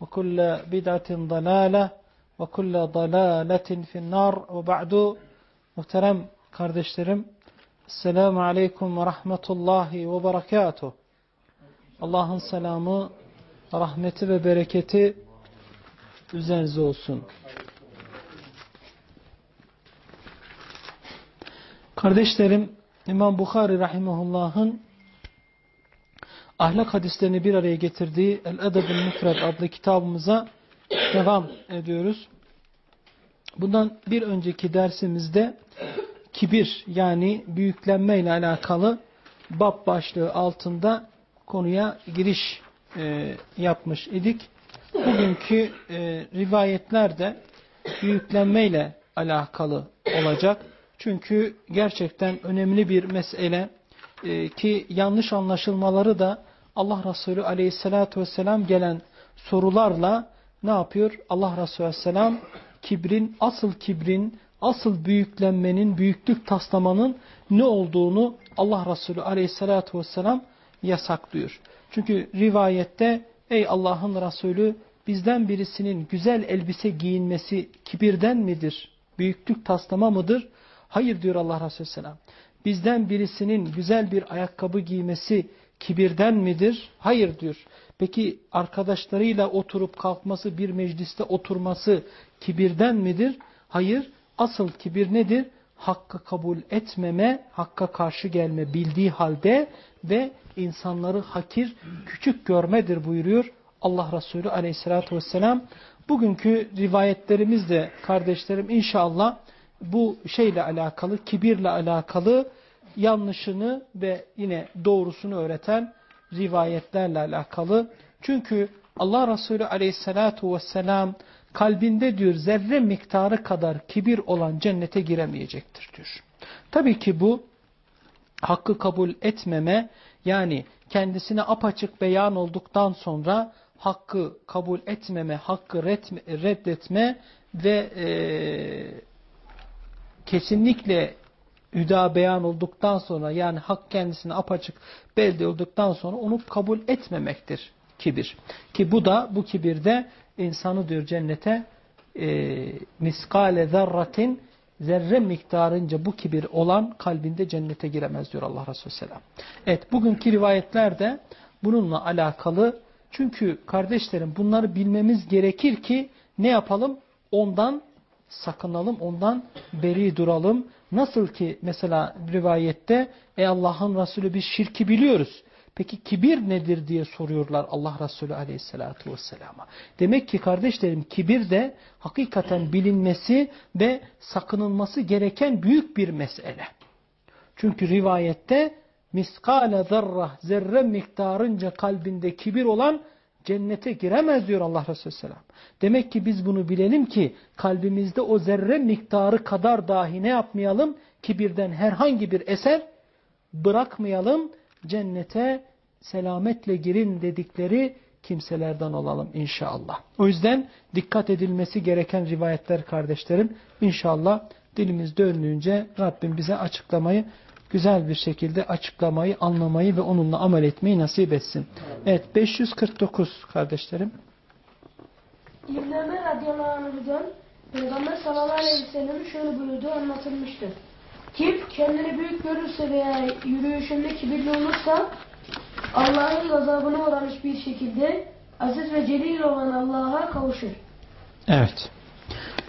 وكل بدعة ضلالة وكل ضلالة في النار وبعد muhterem kardeşlerim Esselamu Aleyküm ve Rahmetullahi ve Berekatuh Allah'ın selamı, rahmeti ve bereketi üzerinize olsun. Kardeşlerim, İmam Bukhari Rahimahullah'ın ahlak hadislerini bir araya getirdiği El-Edeb-ül Müfred adlı kitabımıza devam ediyoruz. Bundan bir önceki dersimizde kibir yani büyüklenme ile alakalı bab başlığı altında konuya giriş e, yapmış idik. Bugünkü e, rivayetler de büyüklenme ile alakalı olacak. Çünkü gerçekten önemli bir mesele e, ki yanlış anlaşılmaları da Allah Resulü aleyhissalatü vesselam gelen sorularla ne yapıyor? Allah Resulü aleyhisselam kibrin, asıl kibrin, asıl büyüklenmenin, büyüklük taslamanın ne olduğunu Allah Resulü aleyhissalatü vesselam yasaklıyor. Çünkü rivayette ey Allah'ın Resulü bizden birisinin güzel elbise giyinmesi kibirden midir? Büyüklük taslama mıdır? Hayır diyor Allah Resulü Selam. Bizden birisinin güzel bir ayakkabı giymesi kibirden midir? Hayır diyor. Peki arkadaşlarıyla oturup kalkması, bir mecliste oturması kibirden midir? Hayır. Asıl kibir nedir? Hakkı kabul etmeme, hakka karşı gelme bildiği halde ve insanları hakir, küçük görmedir buyuruyor Allah Resulü aleyhissalatü vesselam. Bugünkü rivayetlerimiz de kardeşlerim inşallah bu şeyle alakalı, kibirle alakalı yanlışını ve yine doğrusunu öğreten rivayetlerle alakalı. Çünkü Allah Resulü aleyhissalatu vesselam kalbinde diyor zerre miktarı kadar kibir olan cennete giremeyecektir diyor. Tabii ki bu hakkı kabul etmeme yani kendisine apaçık beyan olduktan sonra hakkı kabul etmeme, hakkı reddetme ve kesinlikle hüda beyan olduktan sonra yani hak kendisine apaçık belli olduktan sonra onu kabul etmemektir kibir. Ki bu da bu kibirde insanı diyor cennete e, miskale zerratin zerre miktarınca bu kibir olan kalbinde cennete giremez diyor Allah Resulü Selam. Evet bugünkü rivayetlerde bununla alakalı çünkü kardeşlerim bunları bilmemiz gerekir ki ne yapalım? Ondan sakınalım, ondan beri duralım. Nasıl ki mesela rivayette ey Allah'ın Resulü biz şirki biliyoruz. Peki kibir nedir diye soruyorlar Allah Resulü aleyhissalatu vesselama. Demek ki kardeşlerim kibir de hakikaten bilinmesi ve sakınılması gereken büyük bir mesele. Çünkü rivayette miskale zerrah zerre miktarınca kalbinde kibir olan cennete giremez diyor Allah Resulü Selam. Demek ki biz bunu bilelim ki kalbimizde o zerre miktarı kadar dahi ne yapmayalım? Kibirden herhangi bir eser bırakmayalım. Cennete selametle girin dedikleri kimselerden olalım inşallah. O yüzden dikkat edilmesi gereken rivayetler kardeşlerim. İnşallah dilimiz döndüğünce Rabbim bize açıklamayı güzel bir şekilde açıklamayı, anlamayı ve onunla amel etmeyi nasip etsin. Evet 549 kardeşlerim. İbn Ömer radıyallahu anh'dan Peygamber sallallahu aleyhi ve sellem şöyle buyurduğu anlatılmıştır. Kim kendini büyük görürse veya yürüyüşünde kibirli olursa Allah'ın gazabına uğramış bir şekilde aziz ve celil olan Allah'a kavuşur. Evet.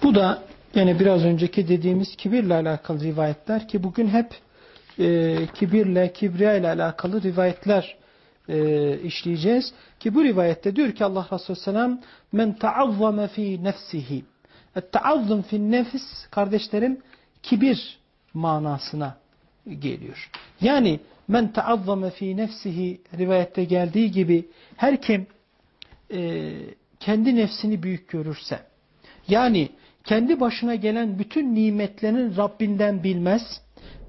Bu da yine biraz önceki dediğimiz kibirle alakalı rivayetler ki bugün hep e, kibirle, kibriya ile alakalı rivayetler e, işleyeceğiz. Ki bu rivayette diyor ki Allah Resulü Selam men taazzame fi nefsihi. Taazzum fi nefis kardeşlerim kibir manasına geliyor. Yani men taazzame fi nefsihi rivayette geldiği gibi her kim e, kendi nefsini büyük görürse yani kendi başına gelen bütün nimetlerin Rabbinden bilmez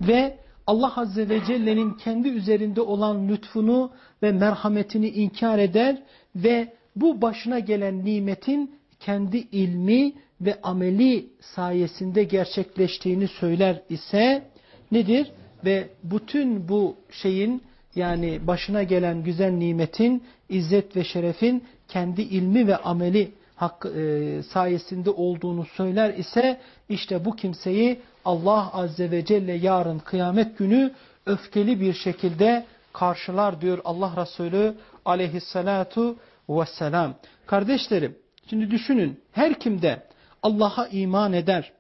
ve Allah Azze ve Celle'nin kendi üzerinde olan lütfunu ve merhametini inkar eder ve bu başına gelen nimetin kendi ilmi ve ameli sayesinde gerçekleştiğini söyler ise nedir? Ve bütün bu şeyin yani başına gelen güzel nimetin, izzet ve şerefin kendi ilmi ve ameli hak, e, sayesinde olduğunu söyler ise işte bu kimseyi Allah Azze ve Celle yarın kıyamet günü öfkeli bir şekilde karşılar diyor Allah Resulü aleyhissalatu vesselam. Kardeşlerim şimdi düşünün her kimde Allah'a iman eder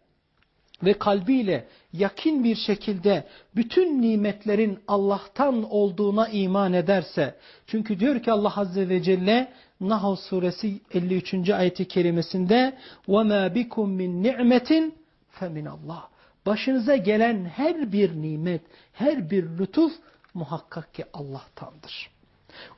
ve kalbiyle yakin bir şekilde bütün nimetlerin Allah'tan olduğuna iman ederse çünkü diyor ki Allah Azze ve Celle Nahl suresi 53. ayeti kerimesinde وَمَا بِكُمْ مِنْ نِعْمَةٍ فَمِنَ اللّٰهِ Başınıza gelen her bir nimet, her bir lütuf muhakkak ki Allah'tandır.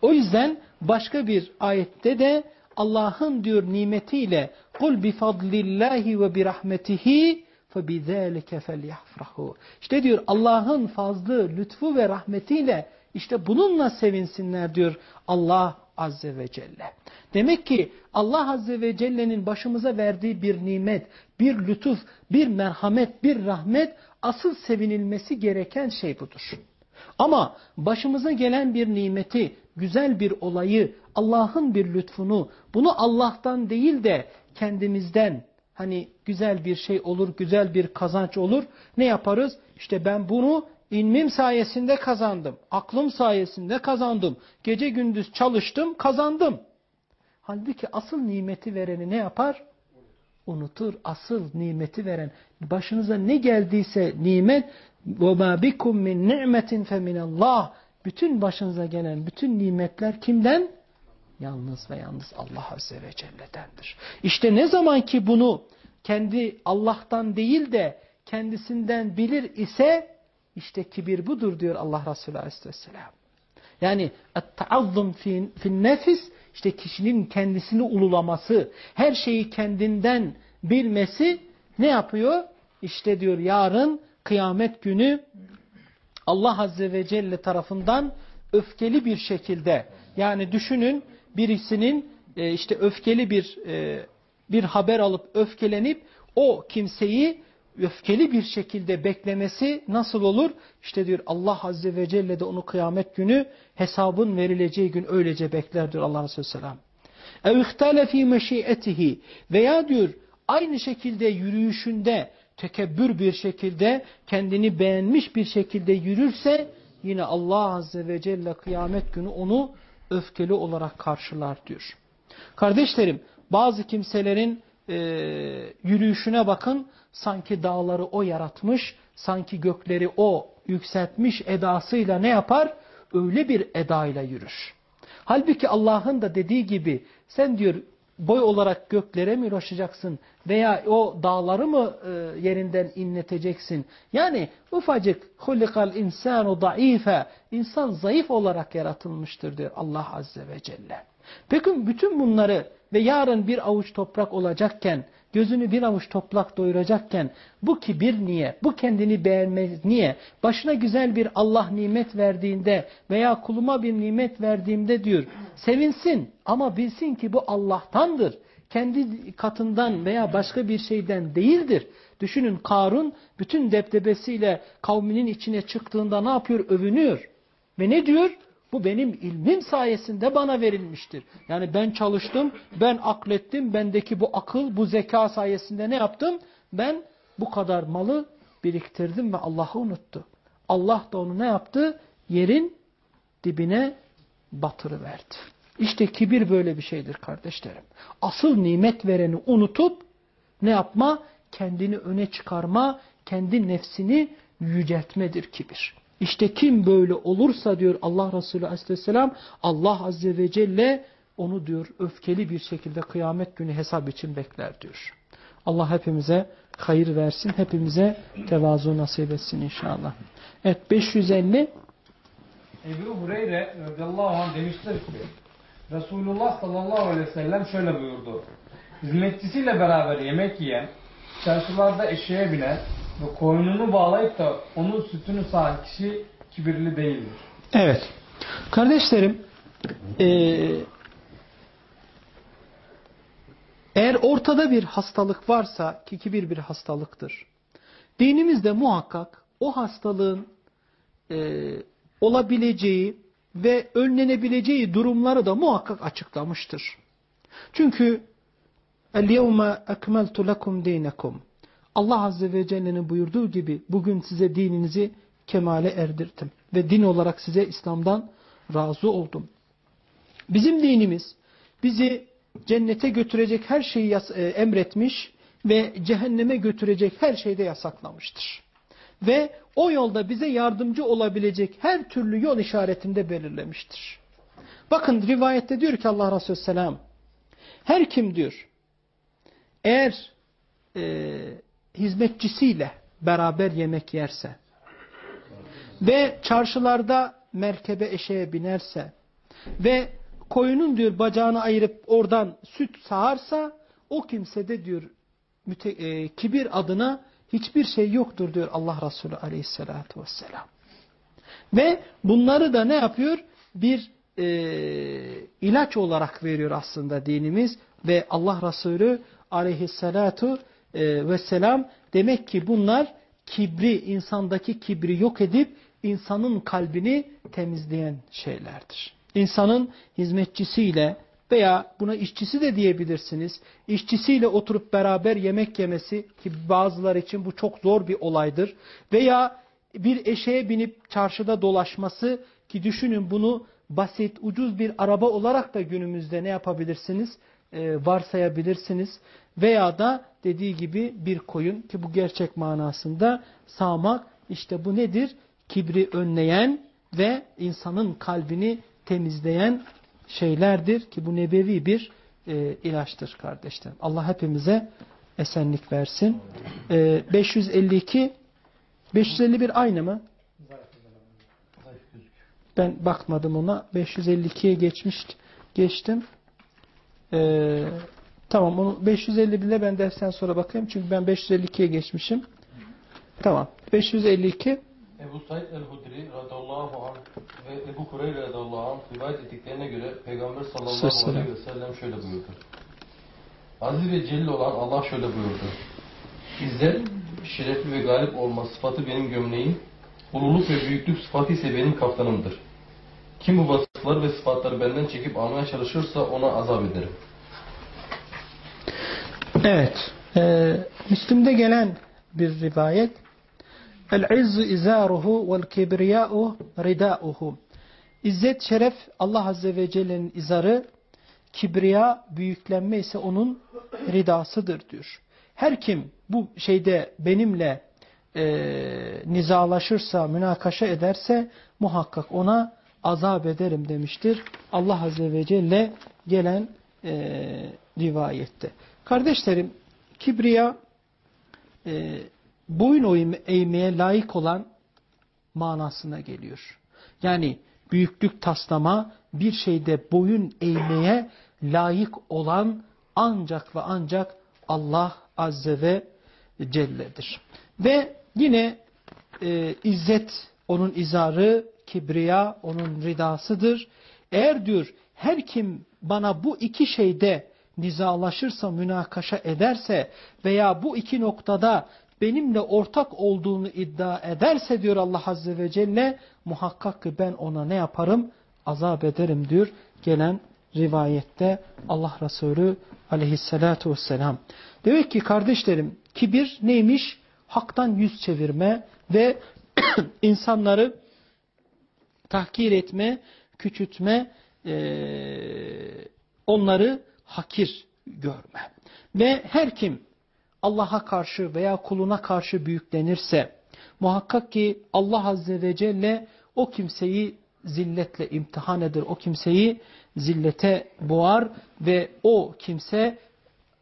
O yüzden başka bir ayette de Allah'ın diyor nimetiyle kul bi fadlillahi ve bi rahmetihi فَبِذَٰلِكَ فَلْيَحْفْرَهُ İşte diyor Allah'ın fazlı, lütfu ve rahmetiyle işte bununla sevinsinler diyor Allah Azze ve Celle. Demek ki Allah Azze ve Celle'nin başımıza verdiği bir nimet, bir lütuf, bir merhamet, bir rahmet asıl sevinilmesi gereken şey budur. Ama başımıza gelen bir nimeti, güzel bir olayı, Allah'ın bir lütfunu, bunu Allah'tan değil de kendimizden, hani güzel bir şey olur, güzel bir kazanç olur, ne yaparız? İşte ben bunu ilmim sayesinde kazandım, aklım sayesinde kazandım, gece gündüz çalıştım, kazandım. Halbuki asıl nimeti vereni ne yapar? Unutur. Asıl nimeti veren, başınıza ne geldiyse nimet, وَمَا بِكُمْ مِنْ نِعْمَةٍ فَمِنَ اللّٰهِ Bütün başınıza gelen bütün nimetler kimden? Yalnız ve yalnız Allah Azze ve Celle'dendir. İşte ne zaman ki bunu kendi Allah'tan değil de kendisinden bilir ise işte kibir budur diyor Allah Resulü Aleyhisselam. Yani taazzum fi nefis işte kişinin kendisini ululaması, her şeyi kendinden bilmesi ne yapıyor? İşte diyor yarın kıyamet günü Allah Azze ve Celle tarafından öfkeli bir şekilde yani düşünün birisinin e, işte öfkeli bir e, bir haber alıp öfkelenip o kimseyi öfkeli bir şekilde beklemesi nasıl olur? İşte diyor Allah Azze ve Celle de onu kıyamet günü hesabın verileceği gün öylece bekler diyor Allah Resulü Selam. اَوْ اِخْتَالَ ف۪ي مَشِيئَتِهِ Veya diyor aynı şekilde yürüyüşünde tekebbür bir şekilde kendini beğenmiş bir şekilde yürürse yine Allah Azze ve Celle kıyamet günü onu öfkeli olarak karşılar diyor. Kardeşlerim bazı kimselerin e, yürüyüşüne bakın sanki dağları o yaratmış, sanki gökleri o yükseltmiş edasıyla ne yapar? Öyle bir edayla yürür. Halbuki Allah'ın da dediği gibi sen diyor boy olarak göklere mi ulaşacaksın veya o dağları mı e, yerinden inleteceksin? Yani ufacık hulikal insanu daife insan zayıf olarak yaratılmıştır diyor Allah Azze ve Celle. Peki bütün bunları ve yarın bir avuç toprak olacakken gözünü bir avuç toprak doyuracakken bu kibir niye? Bu kendini beğenmez niye? Başına güzel bir Allah nimet verdiğinde veya kuluma bir nimet verdiğimde diyor sevinsin ama bilsin ki bu Allah'tandır. Kendi katından veya başka bir şeyden değildir. Düşünün Karun bütün deptebesiyle kavminin içine çıktığında ne yapıyor? Övünüyor. Ve ne diyor? Bu benim ilmim sayesinde bana verilmiştir. Yani ben çalıştım, ben aklettim, bendeki bu akıl, bu zeka sayesinde ne yaptım? Ben bu kadar malı biriktirdim ve Allah'ı unuttu. Allah da onu ne yaptı? Yerin dibine batırıverdi. İşte kibir böyle bir şeydir kardeşlerim. Asıl nimet vereni unutup ne yapma? Kendini öne çıkarma, kendi nefsini yüceltmedir kibir. İşte kim böyle olursa diyor Allah Resulü Aleyhisselam Allah Azze ve Celle onu diyor öfkeli bir şekilde kıyamet günü hesap için bekler diyor. Allah hepimize hayır versin, hepimize tevazu nasip etsin inşallah. Evet 550 Ebu Hureyre radıyallahu anh demiştir ki Resulullah sallallahu aleyhi ve sellem şöyle buyurdu. Hizmetçisiyle beraber yemek yiyen, çarşılarda eşeğe binen ve koynunu bağlayıp da onun sütünü sağan kişi kibirli değildir. Evet. Kardeşlerim eee eğer ortada bir hastalık varsa ki kibir bir hastalıktır. Dinimizde muhakkak o hastalığın e, olabileceği ve önlenebileceği durumları da muhakkak açıklamıştır. Çünkü El-yevme ekmeltu lekum dinekum. Allah Azze ve Celle'nin buyurduğu gibi bugün size dininizi kemale erdirdim. Ve din olarak size İslam'dan razı oldum. Bizim dinimiz bizi cennete götürecek her şeyi e, emretmiş ve cehenneme götürecek her şeyi de yasaklamıştır. Ve o yolda bize yardımcı olabilecek her türlü yol işaretinde belirlemiştir. Bakın rivayette diyor ki Allah Resulü Selam her kim diyor eğer e, hizmetçisiyle beraber yemek yerse ve çarşılarda merkebe eşeğe binerse ve koyunun diyor bacağını ayırıp oradan süt sağarsa o kimse de diyor müte, e, kibir adına hiçbir şey yoktur diyor Allah Resulü aleyhissalatü vesselam. Ve bunları da ne yapıyor? Bir e, ilaç olarak veriyor aslında dinimiz ve Allah Resulü aleyhissalatu vesselam demek ki bunlar kibri, insandaki kibri yok edip insanın kalbini temizleyen şeylerdir. İnsanın hizmetçisiyle veya buna işçisi de diyebilirsiniz. İşçisiyle oturup beraber yemek yemesi ki bazılar için bu çok zor bir olaydır. Veya bir eşeğe binip çarşıda dolaşması ki düşünün bunu basit, ucuz bir araba olarak da günümüzde ne yapabilirsiniz? Ee, varsayabilirsiniz. Veya da dediği gibi bir koyun ki bu gerçek manasında sağmak işte bu nedir? Kibri önleyen ve insanın kalbini temizleyen şeylerdir ki bu nebevi bir e, ilaçtır kardeşlerim. Allah hepimize esenlik versin. E, 552 551 aynı mı? Ben bakmadım ona. 552'ye geçmiş geçtim. Ee, tamam onu 551'le ben dersten sonra bakayım. Çünkü ben 552'ye geçmişim. Tamam. 552 Ebu Said el-Hudri radıyallahu anh ve Ebu Hureyre radıyallahu anh rivayet ettiklerine göre Peygamber sallallahu aleyhi ve sellem şöyle buyurdu. Aziz ve celil olan Allah şöyle buyurdu. İzzet, şerefli ve galip olma sıfatı benim gömleğim, ululuk ve büyüklük sıfatı ise benim kaftanımdır. Kim bu vasıfları ve sıfatları benden çekip almaya çalışırsa ona azap ederim. Evet. E, Müslüm'de gelen bir rivayet El-izzu izaruhu vel kibriya'u rida'uhu. İzzet, şeref Allah Azze ve Celle'nin izarı, kibriya, büyüklenme ise onun ridasıdır diyor. Her kim bu şeyde benimle e, nizalaşırsa, münakaşa ederse muhakkak ona azap ederim demiştir. Allah Azze ve Celle gelen e, rivayette. Kardeşlerim, kibriya e, boyun eğmeye layık olan manasına geliyor. Yani büyüklük taslama bir şeyde boyun eğmeye layık olan ancak ve ancak Allah Azze ve Celle'dir. Ve yine e, izzet onun izarı, kibriya onun ridasıdır. Eğer diyor her kim bana bu iki şeyde nizalaşırsa, münakaşa ederse veya bu iki noktada benimle ortak olduğunu iddia ederse diyor Allah Azze ve Celle muhakkak ki ben ona ne yaparım? Azap ederim diyor gelen rivayette Allah Resulü aleyhissalatu vesselam. Demek ki kardeşlerim kibir neymiş? Haktan yüz çevirme ve insanları tahkir etme, küçültme, onları hakir görme. Ve her kim Allah'a karşı veya kuluna karşı büyüklenirse muhakkak ki Allah Azze ve Celle o kimseyi zilletle imtihan eder. O kimseyi zillete boğar ve o kimse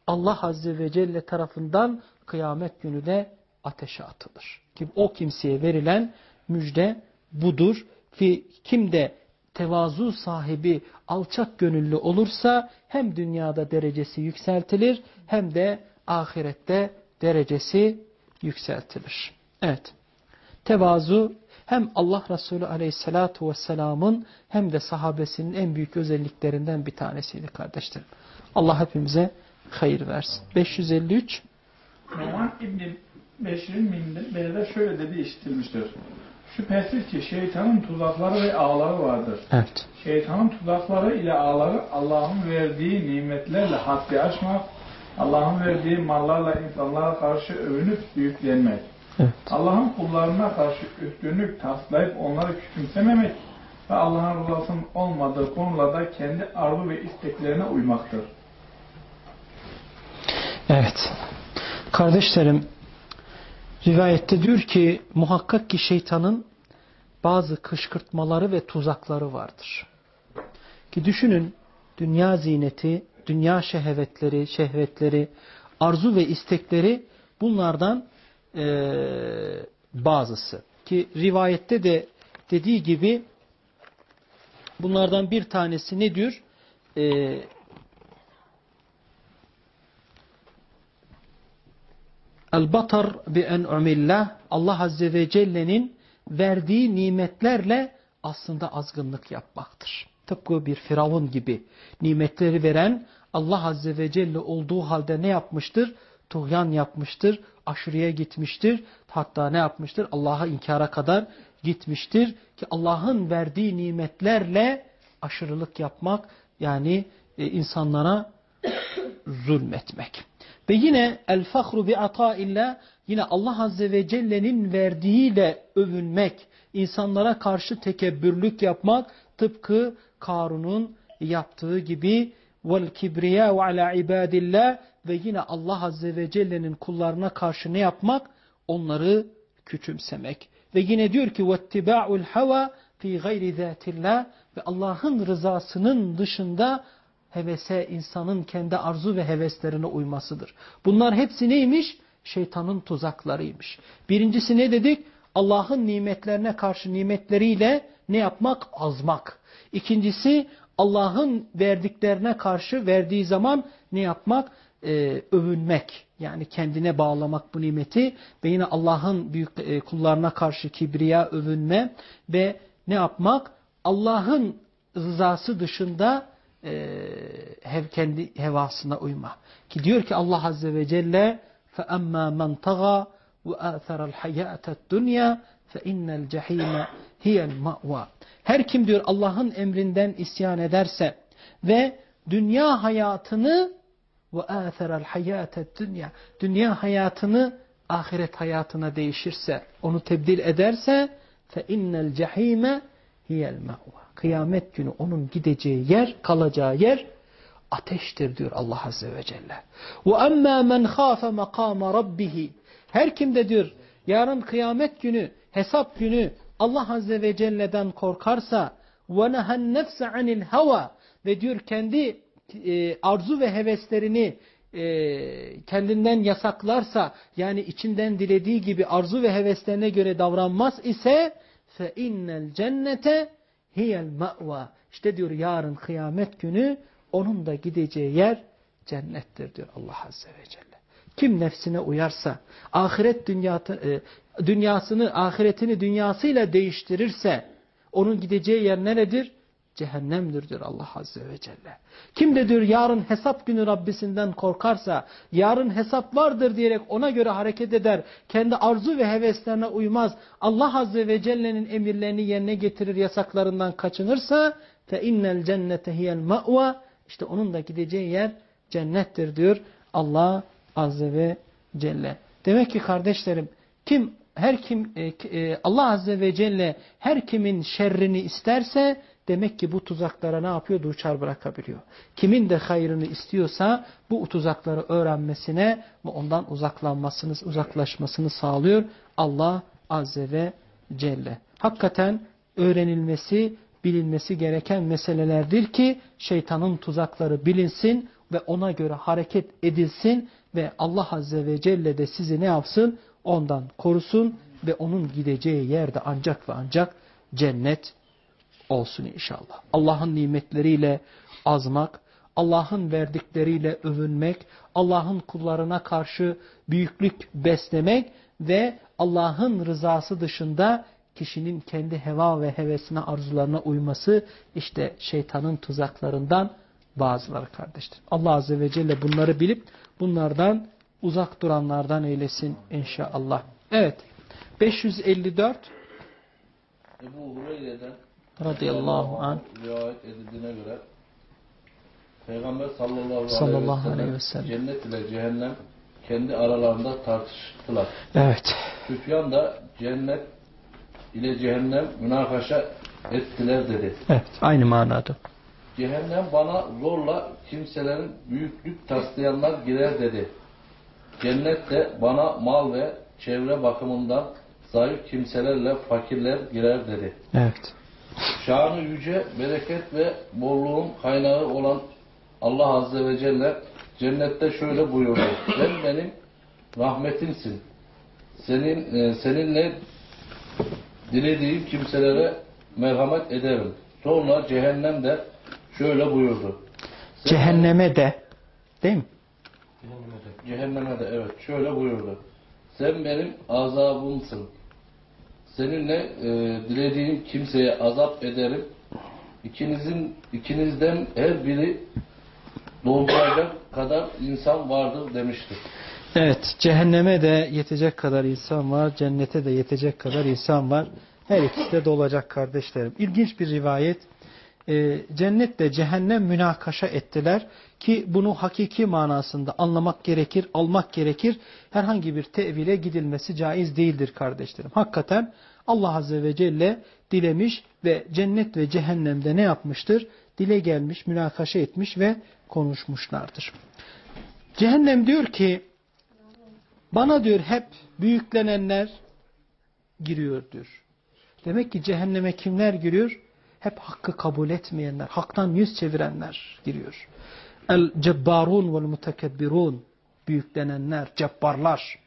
Allah Azze ve Celle tarafından kıyamet günü de ateşe atılır. Kim o kimseye verilen müjde budur. Fi kim de tevazu sahibi, alçak gönüllü olursa hem dünyada derecesi yükseltilir hem de ahirette derecesi yükseltilir. Evet. Tevazu hem Allah Resulü Aleyhisselatü vesselamın hem de sahabesinin en büyük özelliklerinden bir tanesiydi kardeşlerim. Allah hepimize hayır versin. 553 Numan İbni Beşir'in minberinde şöyle dedi işitilmiştir. Şüphesiz ki şeytanın tuzakları ve ağları vardır. Evet. Şeytanın tuzakları ile ağları Allah'ın verdiği nimetlerle haddi aşmak, Allah'ın verdiği mallarla insanlara karşı övünüp büyüklenmek. Evet. Allah'ın kullarına karşı üstünlük taslayıp onları küçümsememek ve Allah'ın rızasının olmadığı konularda kendi arzu ve isteklerine uymaktır. Evet. Kardeşlerim, rivayette diyor ki muhakkak ki şeytanın bazı kışkırtmaları ve tuzakları vardır. Ki düşünün dünya zineti, dünya şehvetleri, şehvetleri, arzu ve istekleri bunlardan e, bazısı. Ki rivayette de dediği gibi bunlardan bir tanesi ne diyor? E, El-batar bi en'umillah Allah Azze ve Celle'nin verdiği nimetlerle aslında azgınlık yapmaktır. Tıpkı bir firavun gibi nimetleri veren Allah Azze ve Celle olduğu halde ne yapmıştır? Tuğyan yapmıştır, aşırıya gitmiştir. Hatta ne yapmıştır? Allah'a inkara kadar gitmiştir. Ki Allah'ın verdiği nimetlerle aşırılık yapmak yani e, insanlara zulmetmek. Ve yine el fahru bi ataillah yine Allah Azze ve Celle'nin verdiğiyle övünmek, insanlara karşı tekebbürlük yapmak tıpkı Karun'un yaptığı gibi vel kibriya ve ala ibadillah ve yine Allah Azze ve Celle'nin kullarına karşı ne yapmak? Onları küçümsemek. Ve yine diyor ki vettiba'ul hava fi gayri zatillah ve Allah'ın rızasının dışında hevese, insanın kendi arzu ve heveslerine uymasıdır. Bunlar hepsi neymiş? Şeytanın tuzaklarıymış. Birincisi ne dedik? Allah'ın nimetlerine karşı nimetleriyle ne yapmak? Azmak. İkincisi Allah'ın verdiklerine karşı verdiği zaman ne yapmak? Ee, övünmek. Yani kendine bağlamak bu nimeti ve yine Allah'ın büyük e, kullarına karşı kibriya, övünme ve ne yapmak? Allah'ın rızası dışında e, kendi hevasına uyma. Ki diyor ki Allah Azze ve Celle فَأَمَّا مَنْ طَغَى وَآثَرَ الْحَيَاةَ الدُّنْيَا فَإِنَّ الْجَحِيمَ هِيَ الْمَأْوَى Her kim diyor Allah'ın emrinden isyan ederse ve dünya hayatını وَآثَرَ الْحَيَاةَ الدُّنْيَا Dünya hayatını ahiret hayatına değişirse, onu tebdil ederse فَإِنَّ الْجَحِيمَ هِيَ الْمَأْوَى Kıyamet günü onun gideceği yer, kalacağı yer ateştir diyor Allah Azze ve Celle. وَأَمَّا مَنْ خَافَ مَقَامَ رَبِّهِ Her kim de diyor yarın kıyamet günü, hesap günü Allah Azze ve Celle'den korkarsa وَنَهَا النَّفْسَ عَنِ الْهَوَى Ve diyor kendi e, arzu ve heveslerini e, kendinden yasaklarsa yani içinden dilediği gibi arzu ve heveslerine göre davranmaz ise فَاِنَّ الْجَنَّةَ hiyel ma'va. İşte diyor yarın kıyamet günü onun da gideceği yer cennettir diyor Allah Azze ve Celle. Kim nefsine uyarsa, ahiret dünyatı, e, dünyasını, ahiretini dünyasıyla değiştirirse, onun gideceği yer neredir? Cehennemdir diyor Allah Azze ve Celle. Kim de diyor yarın hesap günü Rabbisinden korkarsa, yarın hesap vardır diyerek ona göre hareket eder, kendi arzu ve heveslerine uymaz, Allah Azze ve Celle'nin emirlerini yerine getirir, yasaklarından kaçınırsa, فَاِنَّ الْجَنَّةَ هِيَ الْمَأْوَى İşte onun da gideceği yer cennettir diyor Allah Azze ve Celle. Demek ki kardeşlerim, kim her kim e, e, Allah Azze ve Celle her kimin şerrini isterse demek ki bu tuzaklara ne yapıyor? Duçar bırakabiliyor. Kimin de hayrını istiyorsa bu tuzakları öğrenmesine ve ondan uzaklanmasını, uzaklaşmasını sağlıyor Allah Azze ve Celle. Hakikaten öğrenilmesi, bilinmesi gereken meselelerdir ki şeytanın tuzakları bilinsin ve ona göre hareket edilsin ve Allah Azze ve Celle de sizi ne yapsın? Ondan korusun ve onun gideceği yerde ancak ve ancak cennet olsun inşallah. Allah'ın nimetleriyle azmak, Allah'ın verdikleriyle övünmek, Allah'ın kullarına karşı büyüklük beslemek ve Allah'ın rızası dışında kişinin kendi heva ve hevesine, arzularına uyması işte şeytanın tuzaklarından bazıları kardeştir. Allah Azze ve Celle bunları bilip bunlardan uzak duranlardan eylesin inşallah. Evet. 554 Ebu Hureyre'den radıyallahu anh rivayet edildiğine göre Peygamber sallallahu, Sallallahu aleyhi, ve sellem cennet ile cehennem kendi aralarında tartıştılar. Evet. Süfyan da cennet ile cehennem münakaşa ettiler dedi. Evet. Aynı manada. Cehennem bana zorla kimselerin büyüklük taslayanlar girer dedi. Cennet de bana mal ve çevre bakımından zayıf kimselerle fakirler girer dedi. Evet. Şanı yüce, bereket ve bolluğun kaynağı olan Allah Azze ve Celle cennette şöyle buyurdu. Sen benim rahmetimsin. Senin, e, seninle dilediğim kimselere merhamet ederim. Sonra cehennem de şöyle buyurdu. Sen Cehenneme de değil mi? Cehenneme de evet şöyle buyurdu. Sen benim azabımsın. Seninle e, dilediğim kimseye azap ederim. İkinizin ikinizden her biri dolduracak kadar insan vardır demiştir. Evet. Cehenneme de yetecek kadar insan var. Cennete de yetecek kadar insan var. Her ikisi de dolacak kardeşlerim. İlginç bir rivayet. Ee, cennetle cehennem münakaşa ettiler ki bunu hakiki manasında anlamak gerekir, almak gerekir. Herhangi bir tevile gidilmesi caiz değildir kardeşlerim. Hakikaten Allah Azze ve Celle dilemiş ve cennet ve cehennemde ne yapmıştır? Dile gelmiş, münakaşa etmiş ve konuşmuşlardır. Cehennem diyor ki bana diyor hep büyüklenenler giriyor diyor. Demek ki cehenneme kimler giriyor? Hep hakkı kabul etmeyenler, haktan yüz çevirenler giriyor. El cebbarun vel mutekebbirun büyüklenenler, cebbarlar.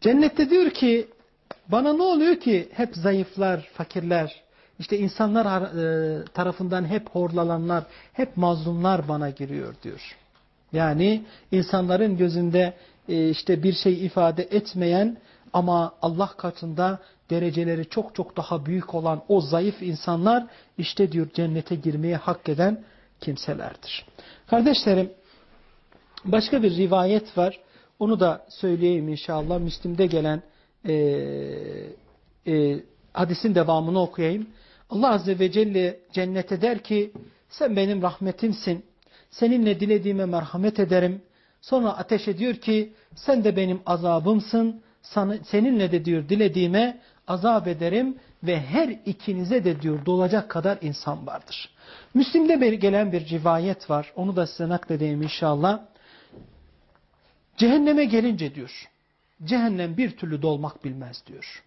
Cennette diyor ki bana ne oluyor ki hep zayıflar, fakirler, işte insanlar e, tarafından hep horlalanlar, hep mazlumlar bana giriyor diyor. Yani insanların gözünde e, işte bir şey ifade etmeyen ama Allah katında dereceleri çok çok daha büyük olan o zayıf insanlar işte diyor cennete girmeye hak eden kimselerdir. Kardeşlerim başka bir rivayet var. Onu da söyleyeyim inşallah. Müslim'de gelen e, e, hadisin devamını okuyayım. Allah Azze ve Celle cennete der ki sen benim rahmetimsin. Seninle dilediğime merhamet ederim. Sonra ateş ediyor ki sen de benim azabımsın. Seninle de diyor dilediğime azap ederim ve her ikinize de diyor dolacak kadar insan vardır. Müslim'de gelen bir rivayet var. Onu da size nakledeyim inşallah. Cehenneme gelince diyor. Cehennem bir türlü dolmak bilmez diyor.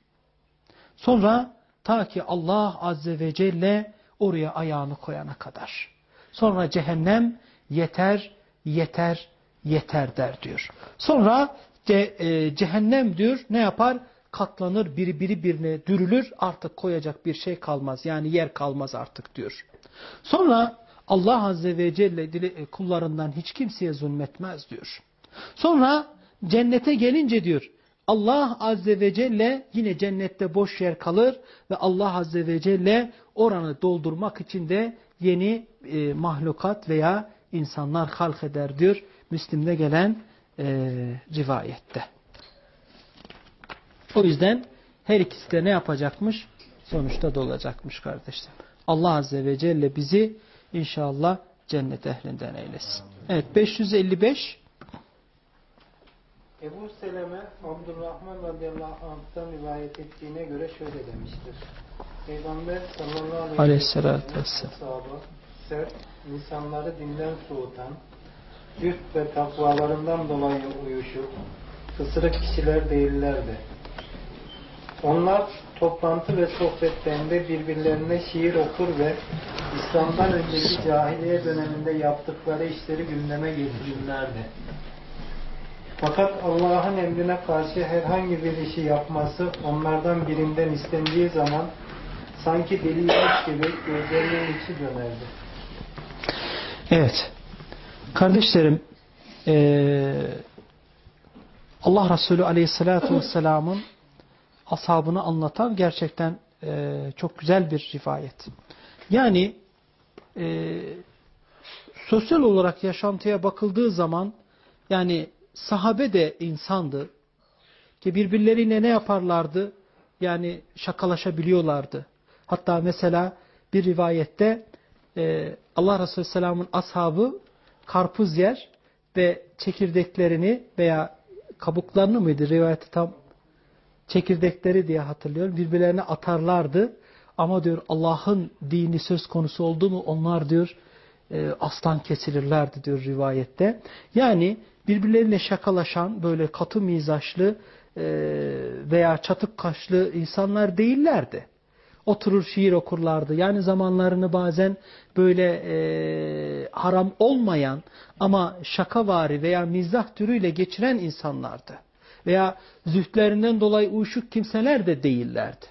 Sonra ta ki Allah Azze ve Celle oraya ayağını koyana kadar. Sonra cehennem yeter, yeter, yeter der diyor. Sonra ce, e, cehennem diyor ne yapar? Katlanır, biri biri birine dürülür, artık koyacak bir şey kalmaz. Yani yer kalmaz artık diyor. Sonra Allah Azze ve Celle kullarından hiç kimseye zulmetmez diyor. Sonra cennete gelince diyor Allah Azze ve Celle yine cennette boş yer kalır ve Allah Azze ve Celle oranı doldurmak için de yeni e, mahlukat veya insanlar halk eder diyor Müslim'de gelen e, rivayette. O yüzden her ikisi de ne yapacakmış? Sonuçta dolacakmış kardeşlerim. Allah Azze ve Celle bizi inşallah cennet ehlinden eylesin. Evet 555 Ebu Seleme Abdurrahman radıyallahu anh'tan rivayet ettiğine göre şöyle demiştir. Peygamber sallallahu aleyhi ve Aleyhissalatü sellem vesselam. sert, insanları dinden soğutan, cüht ve takvalarından dolayı uyuşup, kısırık kişiler değillerdi. Onlar toplantı ve sohbetlerinde birbirlerine şiir okur ve İslam'dan önceki cahiliye döneminde yaptıkları işleri gündeme getirirlerdi. Fakat Allah'ın emrine karşı herhangi bir işi yapması onlardan birinden istendiği zaman sanki deliymiş gibi gözlerinin içi dönerdi. Evet. Kardeşlerim eee, Allah Resulü Aleyhisselatü Vesselam'ın ashabını anlatan gerçekten eee, çok güzel bir rivayet. Yani eee, sosyal olarak yaşantıya bakıldığı zaman yani sahabe de insandı ki birbirleriyle ne yaparlardı? Yani şakalaşabiliyorlardı. Hatta mesela bir rivayette e, Allah Resulü Selam'ın ashabı karpuz yer ve çekirdeklerini veya kabuklarını mıydı rivayeti tam çekirdekleri diye hatırlıyorum. Birbirlerine atarlardı. Ama diyor Allah'ın dini söz konusu oldu mu onlar diyor e, aslan kesilirlerdi diyor rivayette. Yani birbirleriyle şakalaşan böyle katı mizaçlı e, veya çatık kaşlı insanlar değillerdi. Oturur şiir okurlardı. Yani zamanlarını bazen böyle e, haram olmayan ama şakavari veya mizah türüyle geçiren insanlardı. Veya zühtlerinden dolayı uyuşuk kimseler de değillerdi.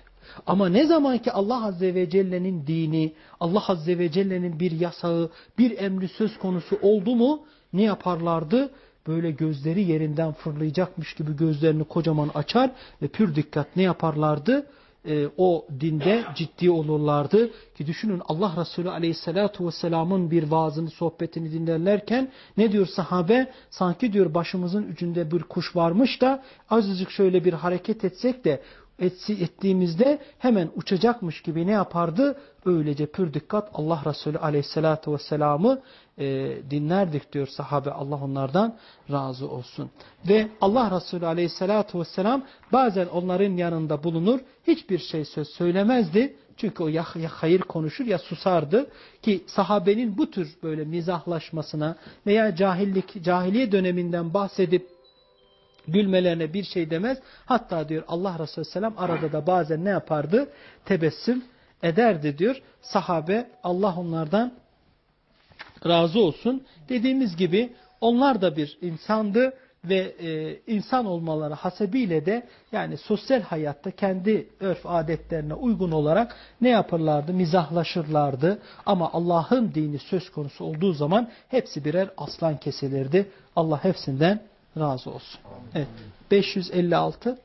Ama ne zaman ki Allah Azze ve Celle'nin dini, Allah Azze ve Celle'nin bir yasağı, bir emri söz konusu oldu mu ne yaparlardı? Böyle gözleri yerinden fırlayacakmış gibi gözlerini kocaman açar ve pür dikkat ne yaparlardı? Ee, o dinde ciddi olurlardı. Ki düşünün Allah Resulü Aleyhisselatü Vesselam'ın bir vaazını, sohbetini dinlerlerken ne diyor sahabe? Sanki diyor başımızın ucunda bir kuş varmış da azıcık şöyle bir hareket etsek de etsi ettiğimizde hemen uçacakmış gibi ne yapardı? Öylece pür dikkat Allah Resulü aleyhissalatu vesselam'ı e, dinlerdik diyor sahabe. Allah onlardan razı olsun. Ve Allah Resulü aleyhissalatu vesselam bazen onların yanında bulunur. Hiçbir şey söz söylemezdi. Çünkü o ya, ya hayır konuşur ya susardı. Ki sahabenin bu tür böyle mizahlaşmasına veya cahillik, cahiliye döneminden bahsedip gülmelerine bir şey demez. Hatta diyor Allah Resulü Selam arada da bazen ne yapardı? Tebessüm ederdi diyor. Sahabe Allah onlardan razı olsun. Dediğimiz gibi onlar da bir insandı ve e, insan olmaları hasebiyle de yani sosyal hayatta kendi örf adetlerine uygun olarak ne yaparlardı? Mizahlaşırlardı. Ama Allah'ın dini söz konusu olduğu zaman hepsi birer aslan kesilirdi. Allah hepsinden razı olsun. Evet. 556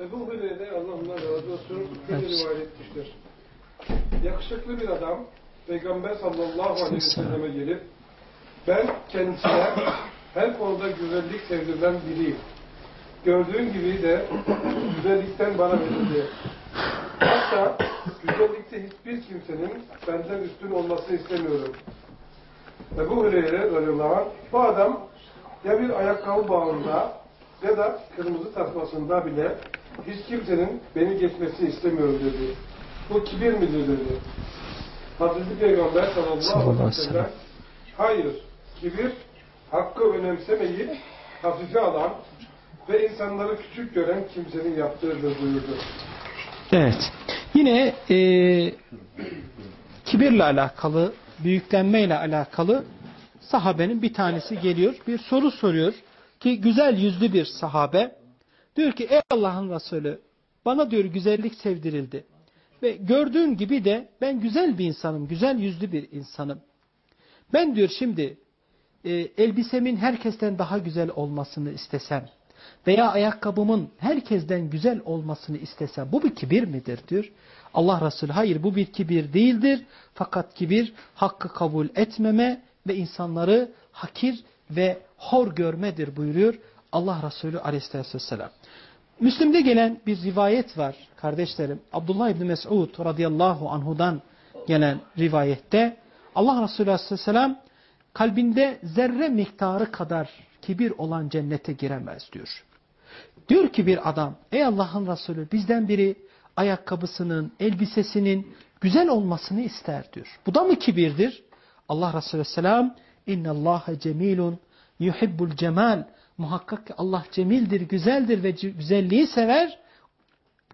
Ebu Hureyre Allah ondan razı olsun şöyle rivayet etmiştir. Yakışıklı bir adam Peygamber sallallahu aleyhi ve selleme gelip ben kendisine her konuda güzellik sevdirilen biriyim. Gördüğün gibi de güzellikten bana verildi. Hatta güzellikte hiçbir kimsenin benden üstün olmasını istemiyorum. Ebu Hureyre radıyallahu anh, bu adam ya bir ayakkabı bağında ya da kırmızı tasmasında bile hiç kimsenin beni geçmesini istemiyorum dedi. Bu kibir midir dedi. Hazreti Peygamber sallallahu aleyhi ve sellem hayır kibir hakkı önemsemeyip hafife alan ve insanları küçük gören kimsenin yaptığıdır buyurdu. Evet. Yine e, kibirle alakalı, büyüklenmeyle alakalı sahabenin bir tanesi geliyor. Bir soru soruyor ki güzel yüzlü bir sahabe. Diyor ki ey Allah'ın Resulü bana diyor güzellik sevdirildi. Ve gördüğün gibi de ben güzel bir insanım, güzel yüzlü bir insanım. Ben diyor şimdi e, elbisemin herkesten daha güzel olmasını istesem veya ayakkabımın herkesten güzel olmasını istesem bu bir kibir midir diyor. Allah Resulü hayır bu bir kibir değildir. Fakat kibir hakkı kabul etmeme ve insanları hakir ve hor görmedir buyuruyor Allah Resulü aleyhissalatü vesselam. Müslim'de gelen bir rivayet var kardeşlerim. Abdullah İbni Mes'ud radıyallahu anhudan gelen rivayette Allah Resulü aleyhisselam kalbinde zerre miktarı kadar kibir olan cennete giremez diyor. Diyor ki bir adam ey Allah'ın Resulü bizden biri ayakkabısının, elbisesinin güzel olmasını ister diyor. Bu da mı kibirdir? Allah Resulü Selam İnnallâhe cemilun yuhibbul cemal Muhakkak ki Allah cemildir, güzeldir ve güzelliği sever.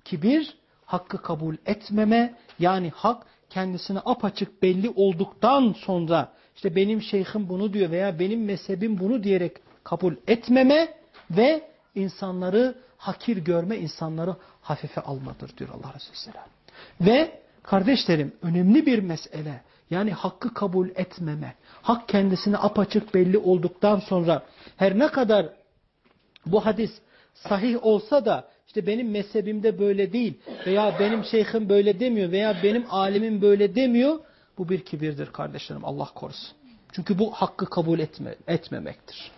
Kibir, hakkı kabul etmeme yani hak kendisine apaçık belli olduktan sonra işte benim şeyhim bunu diyor veya benim mezhebim bunu diyerek kabul etmeme ve insanları hakir görme, insanları hafife almadır diyor Allah Resulü Selam. Ve kardeşlerim önemli bir mesele yani hakkı kabul etmeme. Hak kendisine apaçık belli olduktan sonra her ne kadar bu hadis sahih olsa da işte benim mezhebimde böyle değil veya benim şeyhim böyle demiyor veya benim alimim böyle demiyor. Bu bir kibirdir kardeşlerim Allah korusun. Çünkü bu hakkı kabul etme, etmemektir.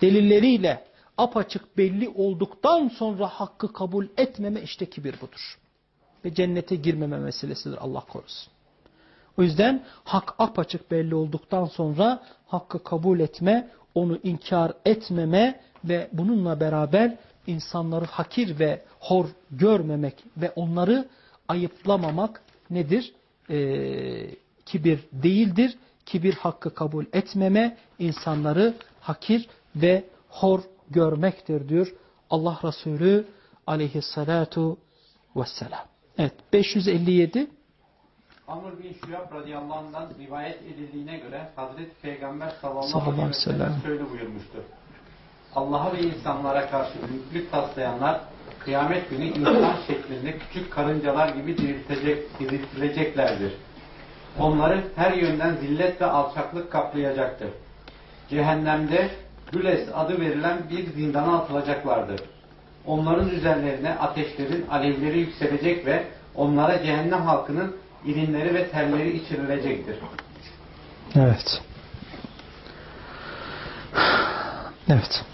Delilleriyle apaçık belli olduktan sonra hakkı kabul etmeme işte kibir budur. Ve cennete girmeme meselesidir Allah korusun. O yüzden hak apaçık belli olduktan sonra hakkı kabul etme, onu inkar etmeme ve bununla beraber insanları hakir ve hor görmemek ve onları ayıplamamak nedir? Ee, kibir değildir. Kibir hakkı kabul etmeme, insanları hakir ve hor görmektir diyor Allah Resulü aleyhissalatu vesselam. Evet 557 Amr bin Şüyab radıyallahu anh'dan rivayet edildiğine göre Hazreti Peygamber sallallahu, aleyhi ve sellem şöyle buyurmuştur. Allah'a ve insanlara karşı büyüklük taslayanlar kıyamet günü insan şeklinde küçük karıncalar gibi diriltecek, diriltileceklerdir. Onları her yönden zillet ve alçaklık kaplayacaktır. Cehennemde Güles adı verilen bir zindana atılacaklardır. Onların üzerlerine ateşlerin alevleri yükselecek ve onlara cehennem halkının irinleri ve terleri içirilecektir. Evet. Evet.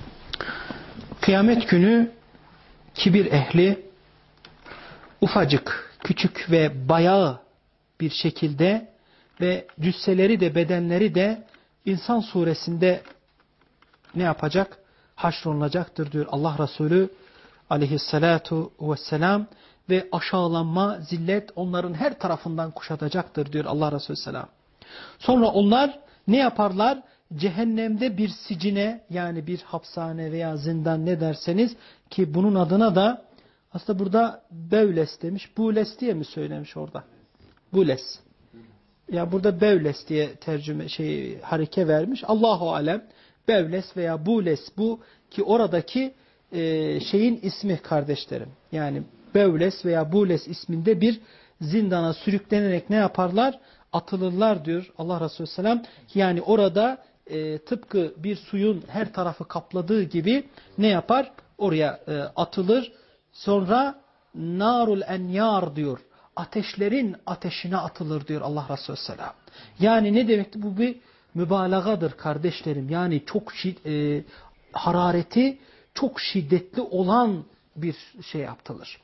Kıyamet günü kibir ehli ufacık, küçük ve bayağı bir şekilde ve cüsseleri de bedenleri de insan suresinde ne yapacak? Haşrolunacaktır diyor Allah Resulü aleyhissalatu vesselam ve aşağılanma, zillet onların her tarafından kuşatacaktır diyor Allah Resulü selam. Sonra onlar ne yaparlar? Cehennemde bir sicine yani bir hapishane veya zindan ne derseniz ki bunun adına da aslında burada Bevles demiş. Bules diye mi söylemiş orada? Bules. Ya burada Bevles diye tercüme şey hareke vermiş. Allahu alem. Bevles veya Bules bu ki oradaki e, şeyin ismi kardeşlerim. Yani Bevles veya Bules isminde bir zindana sürüklenerek ne yaparlar? Atılırlar diyor Allah Resulü Selam. Yani orada e, tıpkı bir suyun her tarafı kapladığı gibi ne yapar? Oraya e, atılır. Sonra narul enyar diyor. Ateşlerin ateşine atılır diyor Allah Resulü Selam. Yani ne demekti? Bu bir mübalağadır kardeşlerim. Yani çok e, harareti çok şiddetli olan bir şey yaptılır.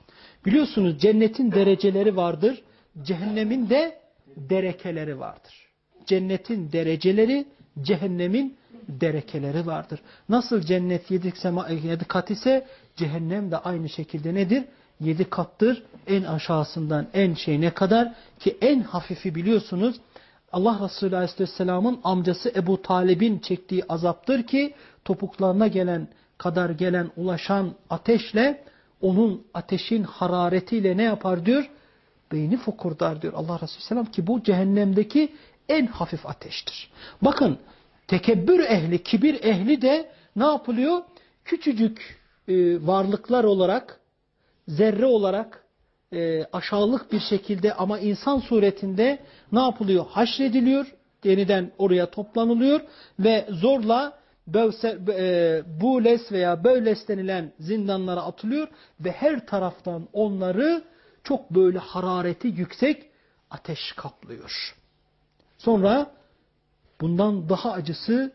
Biliyorsunuz cennetin dereceleri vardır. Cehennemin de derekeleri vardır. Cennetin dereceleri, cehennemin derekeleri vardır. Nasıl cennet yedi, sema, yedi kat ise cehennem de aynı şekilde nedir? Yedi kattır. En aşağısından en şey ne kadar? Ki en hafifi biliyorsunuz Allah Resulü Aleyhisselam'ın amcası Ebu Talib'in çektiği azaptır ki topuklarına gelen kadar gelen ulaşan ateşle onun ateşin hararetiyle ne yapar diyor? Beyni fokurdar diyor Allah Resulü Selam ki bu cehennemdeki en hafif ateştir. Bakın tekebbür ehli, kibir ehli de ne yapılıyor? Küçücük e, varlıklar olarak, zerre olarak e, aşağılık bir şekilde ama insan suretinde ne yapılıyor? Haşrediliyor yeniden oraya toplanılıyor ve zorla E, Bules veya Böyles denilen zindanlara atılıyor ve her taraftan onları çok böyle harareti yüksek ateş kaplıyor. Sonra bundan daha acısı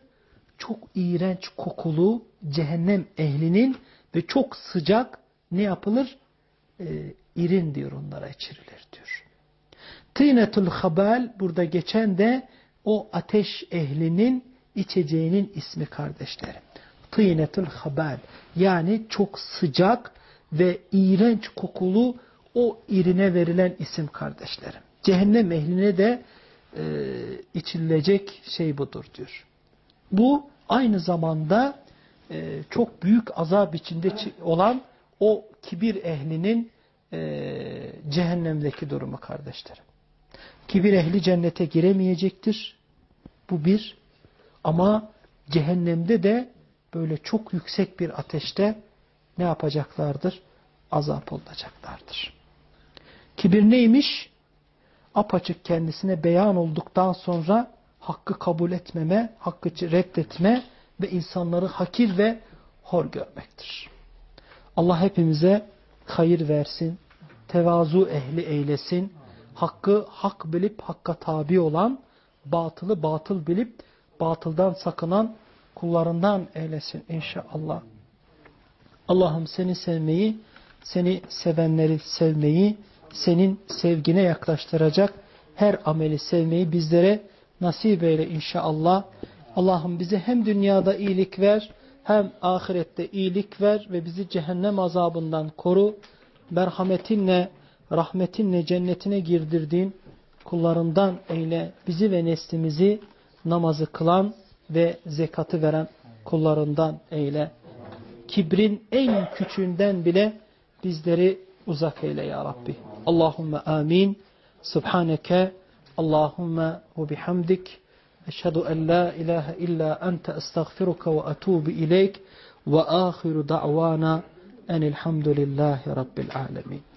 çok iğrenç kokulu cehennem ehlinin ve çok sıcak ne yapılır? Ee, irin diyor onlara içirilir diyor. Tînetul habal burada geçen de o ateş ehlinin içeceğinin ismi kardeşlerim. Tînetul habal yani çok sıcak ve iğrenç kokulu o irine verilen isim kardeşlerim. Cehennem ehline de e, içilecek şey budur diyor. Bu aynı zamanda e, çok büyük azap içinde olan o kibir ehlinin e, cehennemdeki durumu kardeşlerim. Kibir ehli cennete giremeyecektir. Bu bir. Ama cehennemde de böyle çok yüksek bir ateşte ne yapacaklardır? Azap olacaklardır. Kibir neymiş? Apaçık kendisine beyan olduktan sonra hakkı kabul etmeme, hakkı reddetme ve insanları hakir ve hor görmektir. Allah hepimize hayır versin, tevazu ehli eylesin, hakkı hak bilip hakka tabi olan, batılı batıl bilip batıldan sakınan kullarından eylesin inşallah. Allah'ım seni sevmeyi, seni sevenleri sevmeyi, senin sevgine yaklaştıracak her ameli sevmeyi bizlere nasip eyle inşallah. Allah'ım bize hem dünyada iyilik ver, hem ahirette iyilik ver ve bizi cehennem azabından koru. Merhametinle, rahmetinle cennetine girdirdiğin kullarından eyle. Bizi ve neslimizi namazı kılan ve zekatı veren kullarından eyle. Kibrin en küçüğünden bile bizleri uzak eyle ya Rabbi. Allahümme amin. Subhaneke Allahümme ve bihamdik. Eşhedü en la ilahe illa ente estağfiruka ve etubu ileyk. Ve ahiru da'vana enilhamdülillahi rabbil alemin.